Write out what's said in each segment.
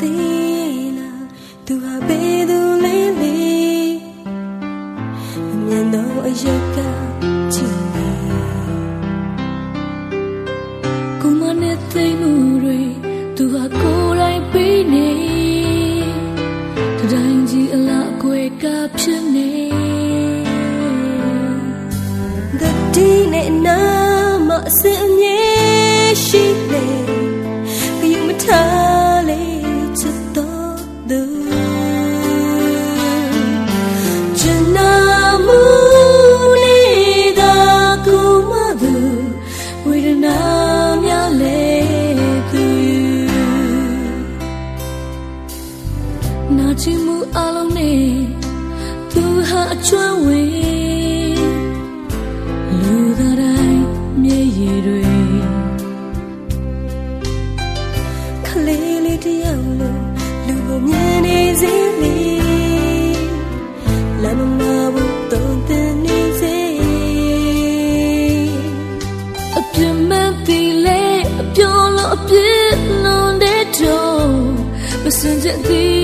သေးလားသူဟာဘယ်သူလဲလေအမြင်တော့အယုတ်ကချစ်နေကိုမနဲ့သိမှုတွေသူဟာကိုယ်တိုင်ပြီးနေ နာချင်မှုအလုံးနဲ့သူဟာအကျွမ်းဝင်လူသားတိုင်းမျက်ရည်တွေခလေးလေးတယောက်လိုလူကိုမြင်နေစေလေလမ်းမမှာဘူးတော့တဲ့နေစေအပြစ်မဲ့ဒီလေအပြောလို့အပြစ်နှုံးတဲ့တော့မစင်ကြသည်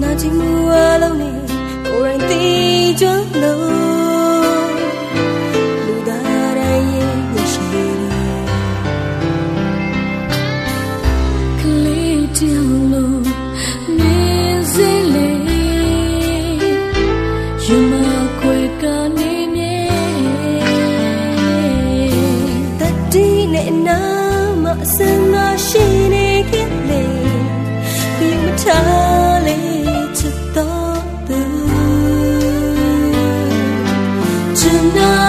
那寂寞冷里，忽然地转冷。night.